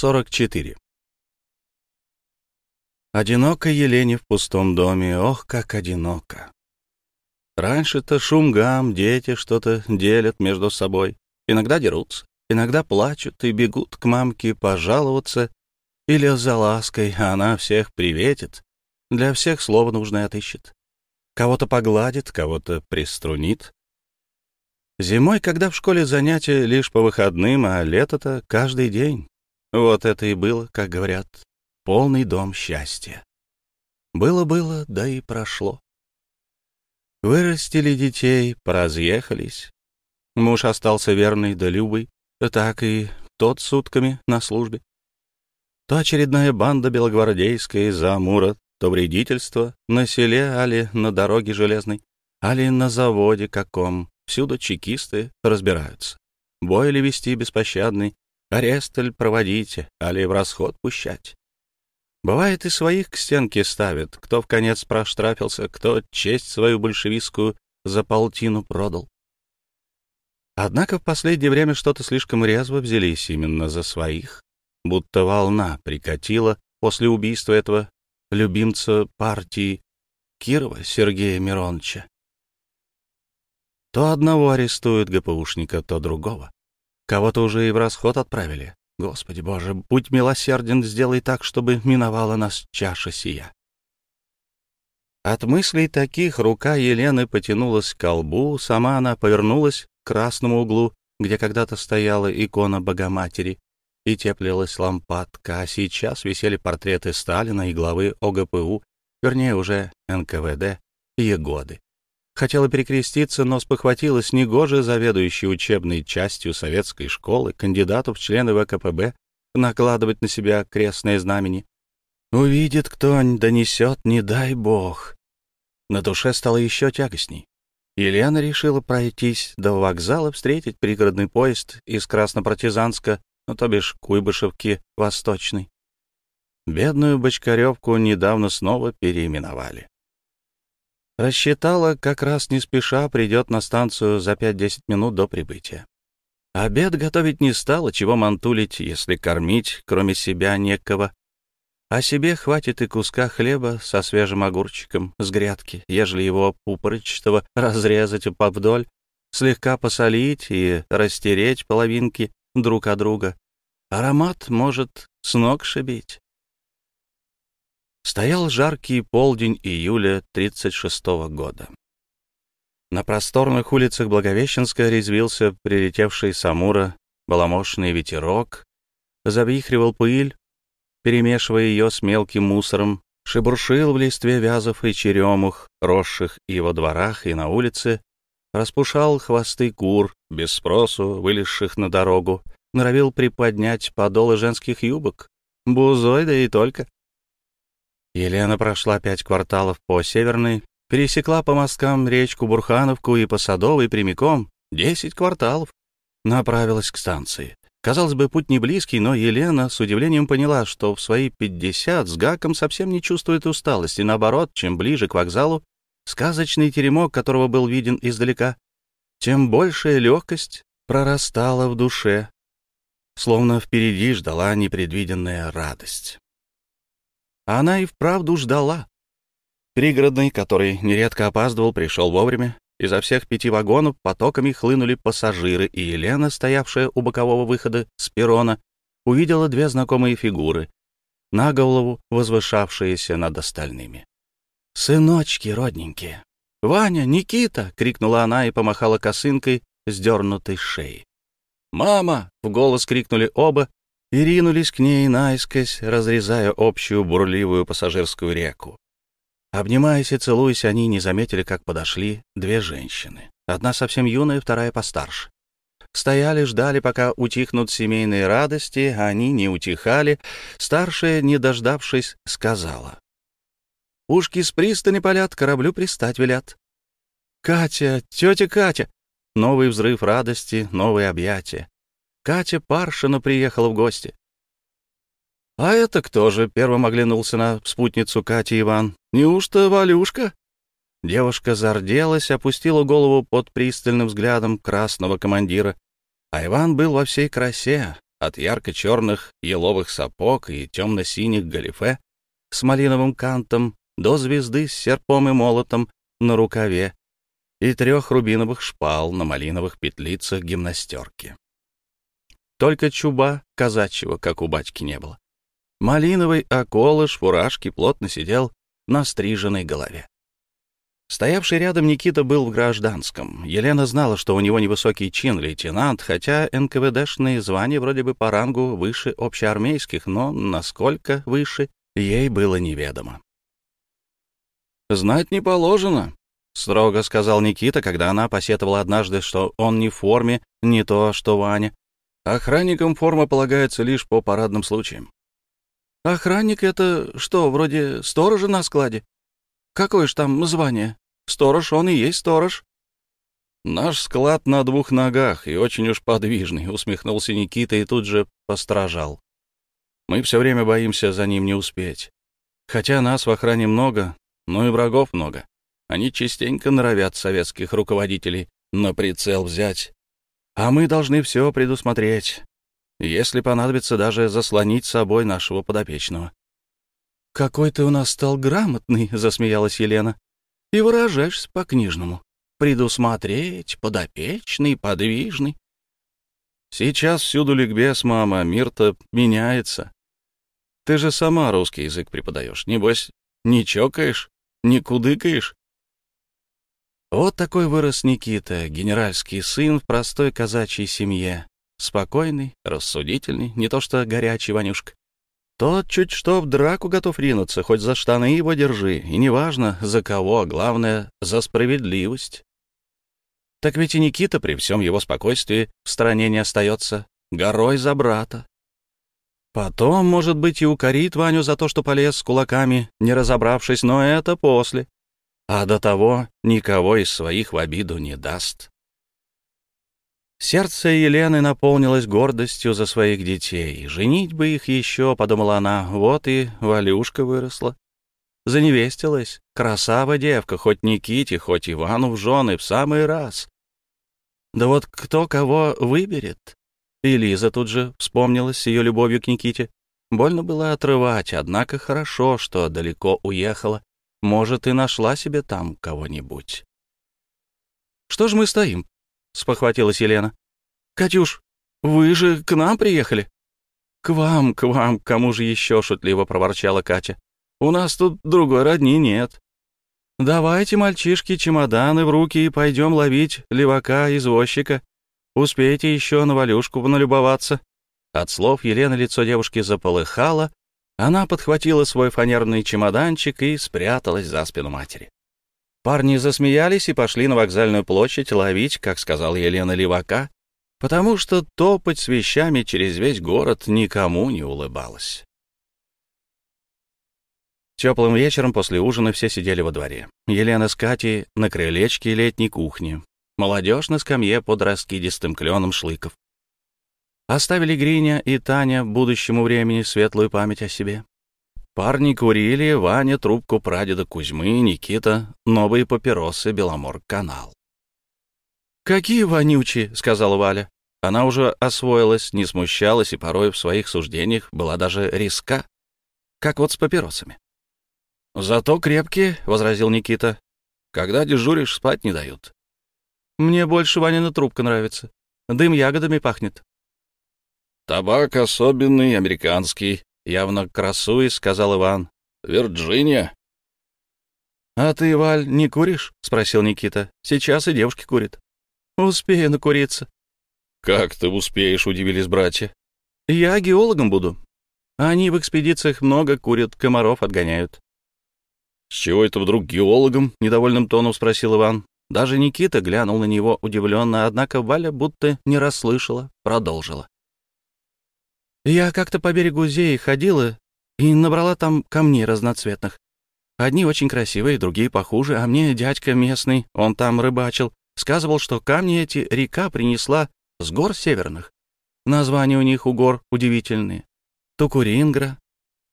44. Одиноко Елене в пустом доме, ох, как одиноко. Раньше-то шум гам, дети что-то делят между собой. Иногда дерутся, иногда плачут и бегут к мамке пожаловаться или за лаской, а она всех приветит, для всех слово нужное отыщет. Кого-то погладит, кого-то приструнит. Зимой, когда в школе занятия лишь по выходным, а лето-то каждый день. Вот это и было, как говорят, полный дом счастья. Было-было, да и прошло. Вырастили детей, поразъехались. Муж остался верный да любый, так и тот сутками на службе. То очередная банда белогвардейская из-за Амура, то вредительство на селе, али на дороге железной, али на заводе каком, Всюду чекисты разбираются. Бой ли вести беспощадный, арестель проводите, али в расход пущать. Бывает, и своих к стенке ставят, кто в конец проштрафился, кто честь свою большевистскую за полтину продал. Однако в последнее время что-то слишком резво взялись именно за своих, будто волна прикатила после убийства этого любимца партии Кирова Сергея Мироновича. То одного арестуют ГПУшника, то другого. Кого-то уже и в расход отправили. Господи Боже, будь милосерден, сделай так, чтобы миновала нас чаша сия. От мыслей таких рука Елены потянулась к колбу, сама она повернулась к красному углу, где когда-то стояла икона Богоматери, и теплилась лампадка, а сейчас висели портреты Сталина и главы ОГПУ, вернее, уже НКВД, Егоды. Хотела перекреститься, но спохватилась негоже заведующей учебной частью советской школы, кандидату в члены ВКПБ, накладывать на себя крестное знамени. Увидит кто, донесет, не дай бог. На душе стало еще тягостней. Елена решила пройтись до вокзала, встретить пригородный поезд из Краснопартизанска, ну, то бишь Куйбышевки Восточной. Бедную Бочкаревку недавно снова переименовали. Рассчитала, как раз не спеша придет на станцию за 5-10 минут до прибытия. Обед готовить не стала, чего мантулить, если кормить, кроме себя, некого. А себе хватит и куска хлеба со свежим огурчиком с грядки, ежели его пупорычатого разрезать повдоль, слегка посолить и растереть половинки друг от друга. Аромат может с ног шибить. Стоял жаркий полдень июля 36 -го года. На просторных улицах Благовещенска резвился прилетевший с Амура баламошный ветерок, завихривал пыль, перемешивая ее с мелким мусором, шебуршил в листве вязов и черемух, росших и во дворах, и на улице, распушал хвосты кур, без спросу, вылезших на дорогу, норовил приподнять подолы женских юбок, бузой да и только. Елена прошла пять кварталов по Северной, пересекла по мосткам речку Бурхановку и по Садовой прямиком, десять кварталов, направилась к станции. Казалось бы, путь не близкий, но Елена с удивлением поняла, что в свои пятьдесят с Гаком совсем не чувствует усталости. Наоборот, чем ближе к вокзалу, сказочный теремок, которого был виден издалека, тем большая легкость прорастала в душе, словно впереди ждала непредвиденная радость. А она и вправду ждала. Пригородный, который нередко опаздывал, пришел вовремя. Изо всех пяти вагонов потоками хлынули пассажиры, и Елена, стоявшая у бокового выхода с перрона, увидела две знакомые фигуры, на голову возвышавшиеся над остальными. «Сыночки родненькие!» «Ваня! Никита!» — крикнула она и помахала косынкой, сдернутой шеи. «Мама!» — в голос крикнули оба, и ринулись к ней наискось, разрезая общую бурливую пассажирскую реку. Обнимаясь и целуясь, они не заметили, как подошли две женщины. Одна совсем юная, вторая постарше. Стояли, ждали, пока утихнут семейные радости, а они не утихали. Старшая, не дождавшись, сказала. «Ушки с пристани палят, кораблю пристать велят». «Катя, тетя Катя!» Новый взрыв радости, новые объятия. Катя Паршина приехала в гости. «А это кто же?» — первым оглянулся на спутницу Кати Иван. «Неужто Валюшка?» Девушка зарделась, опустила голову под пристальным взглядом красного командира. А Иван был во всей красе. от ярко-черных еловых сапог и темно-синих галифе с малиновым кантом до звезды с серпом и молотом на рукаве и трех рубиновых шпал на малиновых петлицах гимнастерки. Только чуба казачьего, как у батьки, не было. Малиновый околыш фуражки плотно сидел на стриженной голове. Стоявший рядом Никита был в гражданском. Елена знала, что у него невысокий чин лейтенант, хотя НКВДшные звания вроде бы по рангу выше общеармейских, но насколько выше, ей было неведомо. «Знать не положено», — строго сказал Никита, когда она посетовала однажды, что он не в форме, не то, что Ваня. «Охранникам форма полагается лишь по парадным случаям». «Охранник — это что, вроде сторожа на складе? Какое ж там звание?» Сторож он и есть сторож. Наш склад на двух ногах и очень уж подвижный, усмехнулся Никита и тут же постражал. Мы все время боимся за ним не успеть. Хотя нас в охране много, но и врагов много. Они частенько норовят советских руководителей на прицел взять. А мы должны все предусмотреть. Если понадобится, даже заслонить собой нашего подопечного. «Какой ты у нас стал грамотный», — засмеялась Елена и выражаешься по-книжному. Предусмотреть, подопечный, подвижный. Сейчас всюду ликбез, мама, мир-то меняется. Ты же сама русский язык преподаешь. Небось, не чокаешь, не кудыкаешь. Вот такой вырос Никита, генеральский сын в простой казачьей семье. Спокойный, рассудительный, не то что горячий Ванюшка. Тот чуть что в драку готов ринуться, хоть за штаны его держи, и неважно, за кого, главное — за справедливость. Так ведь и Никита при всем его спокойствии в стороне не остается, горой за брата. Потом, может быть, и укорит Ваню за то, что полез с кулаками, не разобравшись, но это после. А до того никого из своих в обиду не даст. Сердце Елены наполнилось гордостью за своих детей. Женить бы их еще, — подумала она, — вот и Валюшка выросла. Заневестилась. Красава девка, хоть Никите, хоть Ивану в жены, в самый раз. Да вот кто кого выберет? И Лиза тут же вспомнилась с ее любовью к Никите. Больно было отрывать, однако хорошо, что далеко уехала. Может, и нашла себе там кого-нибудь. «Что ж мы стоим?» — спохватилась Елена. «Катюш, вы же к нам приехали?» «К вам, к вам, кому же еще?» — шутливо проворчала Катя. «У нас тут другой родни нет. Давайте, мальчишки, чемоданы в руки и пойдем ловить левака-извозчика. Успейте еще на Валюшку налюбоваться». От слов Елены лицо девушки заполыхало, она подхватила свой фанерный чемоданчик и спряталась за спину матери. Парни засмеялись и пошли на вокзальную площадь ловить, как сказала Елена Левака, потому что топать с вещами через весь город никому не улыбалось. Теплым вечером после ужина все сидели во дворе. Елена с Катей на крылечке летней кухни. Молодежь на скамье под раскидистым кленом шлыков. Оставили Гриня и Таня будущему времени светлую память о себе. Парни курили, Ваня трубку прадеда Кузьмы, Никита новые папиросы Беломор-канал. «Какие вонючие!» — сказала Валя. Она уже освоилась, не смущалась и порой в своих суждениях была даже риска, как вот с папиросами. «Зато крепкие», — возразил Никита. «Когда дежуришь, спать не дают». «Мне больше Ванина трубка нравится. Дым ягодами пахнет». «Табак особенный, американский», явно красуясь, сказал Иван. «Вирджиния». «А ты, Валь, не куришь?» — спросил Никита. «Сейчас и девушки курят». «Успею накуриться». «Как ты успеешь?» — удивились братья. «Я геологом буду. Они в экспедициях много курят, комаров отгоняют». «С чего это вдруг геологом?» — недовольным тоном спросил Иван. Даже Никита глянул на него удивленно, однако Валя будто не расслышала, продолжила. Я как-то по берегу Зеи ходила и набрала там камней разноцветных. Одни очень красивые, другие похуже, а мне дядька местный, он там рыбачил, сказывал, что камни эти река принесла с гор северных. Названия у них у гор удивительные. Тукурингра,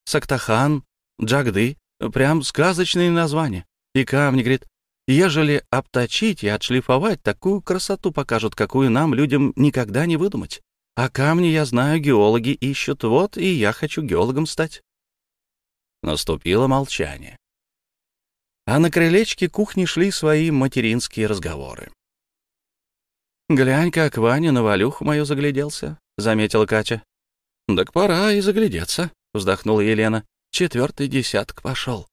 Сактахан, Джагды, прям сказочные названия. И камни, говорит, ежели обточить и отшлифовать, такую красоту покажут, какую нам, людям, никогда не выдумать. А камни, я знаю, геологи ищут. Вот и я хочу геологом стать. Наступило молчание. А на крылечке кухни шли свои материнские разговоры. «Глянь, как Ваня на Валюху мою загляделся», — заметила Катя. «Так пора и заглядеться», — вздохнула Елена. «Четвертый десяток пошел».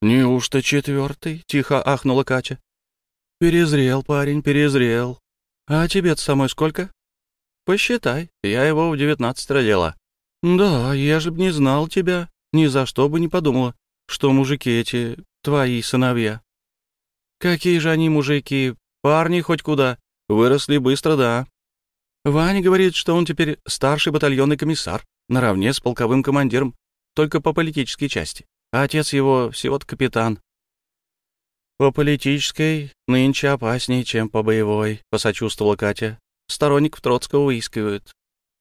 «Неужто четвертый?» — тихо ахнула Катя. «Перезрел парень, перезрел. А тебе-то самой сколько?» «Посчитай, я его в девятнадцать родила». «Да, я же б не знал тебя, ни за что бы не подумала, что мужики эти твои сыновья». «Какие же они мужики? Парни хоть куда. Выросли быстро, да. Ваня говорит, что он теперь старший батальонный комиссар, наравне с полковым командиром, только по политической части. А отец его всего-то капитан. По политической нынче опаснее, чем по боевой, посочувствовала Катя. Сторонников Троцкого выискивают.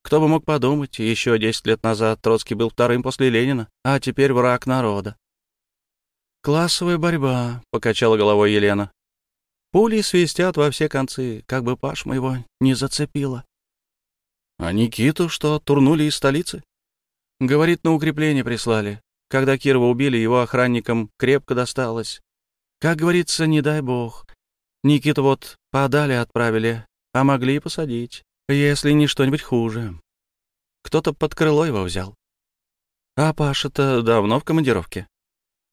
Кто бы мог подумать, еще десять лет назад Троцкий был вторым после Ленина, а теперь враг народа. «Классовая борьба», — покачала головой Елена. Пули свистят во все концы, как бы Паш моего не зацепило. А Никиту что, турнули из столицы? Говорит, на укрепление прислали. Когда Кирова убили, его охранникам крепко досталось. Как говорится, не дай бог. Никиту вот подали отправили, а могли и посадить, если не что-нибудь хуже. Кто-то под крыло его взял. А Паша-то давно в командировке.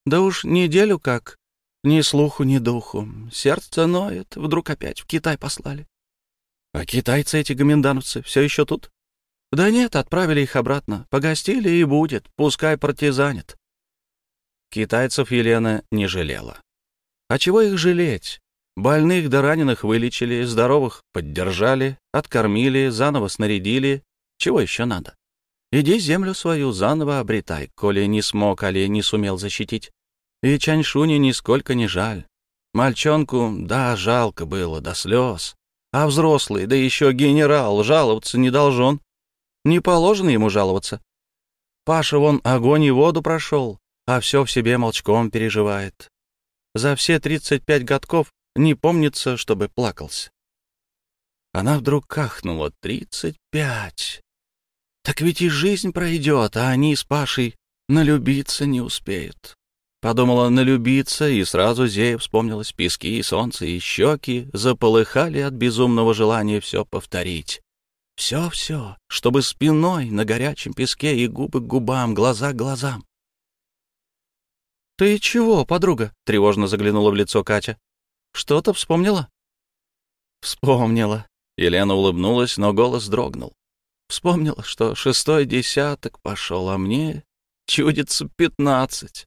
Да уж неделю как, ни слуху, ни духу. Сердце ноет. Вдруг опять в Китай послали. А китайцы эти гомендановцы все еще тут? Да нет, отправили их обратно. Погостили и будет. Пускай партизанят. Китайцев Елена не жалела. А чего их жалеть? Больных да раненых вылечили, здоровых поддержали, откормили, заново снарядили. Чего еще надо? Иди землю свою заново обретай, коли не смог, али не сумел защитить. И Чаньшуне нисколько не жаль. Мальчонку, да, жалко было, до слез. А взрослый, да еще генерал, жаловаться не должен. Не положено ему жаловаться. Паша вон огонь и воду прошел, а все в себе молчком переживает. За все тридцать пять годков не помнится, чтобы плакался. Она вдруг кахнула. Тридцать пять. Так ведь и жизнь пройдет, а они с Пашей налюбиться не успеют. Подумала налюбиться, и сразу Зея вспомнилась пески и солнце, и щеки заполыхали от безумного желания все повторить. Все-все, чтобы спиной на горячем песке и губы к губам, глаза к глазам. «Ты чего, подруга?» — тревожно заглянула в лицо Катя. «Что-то вспомнила?» «Вспомнила». Елена улыбнулась, но голос дрогнул. «Вспомнила, что шестой десяток пошел, а мне чудится пятнадцать».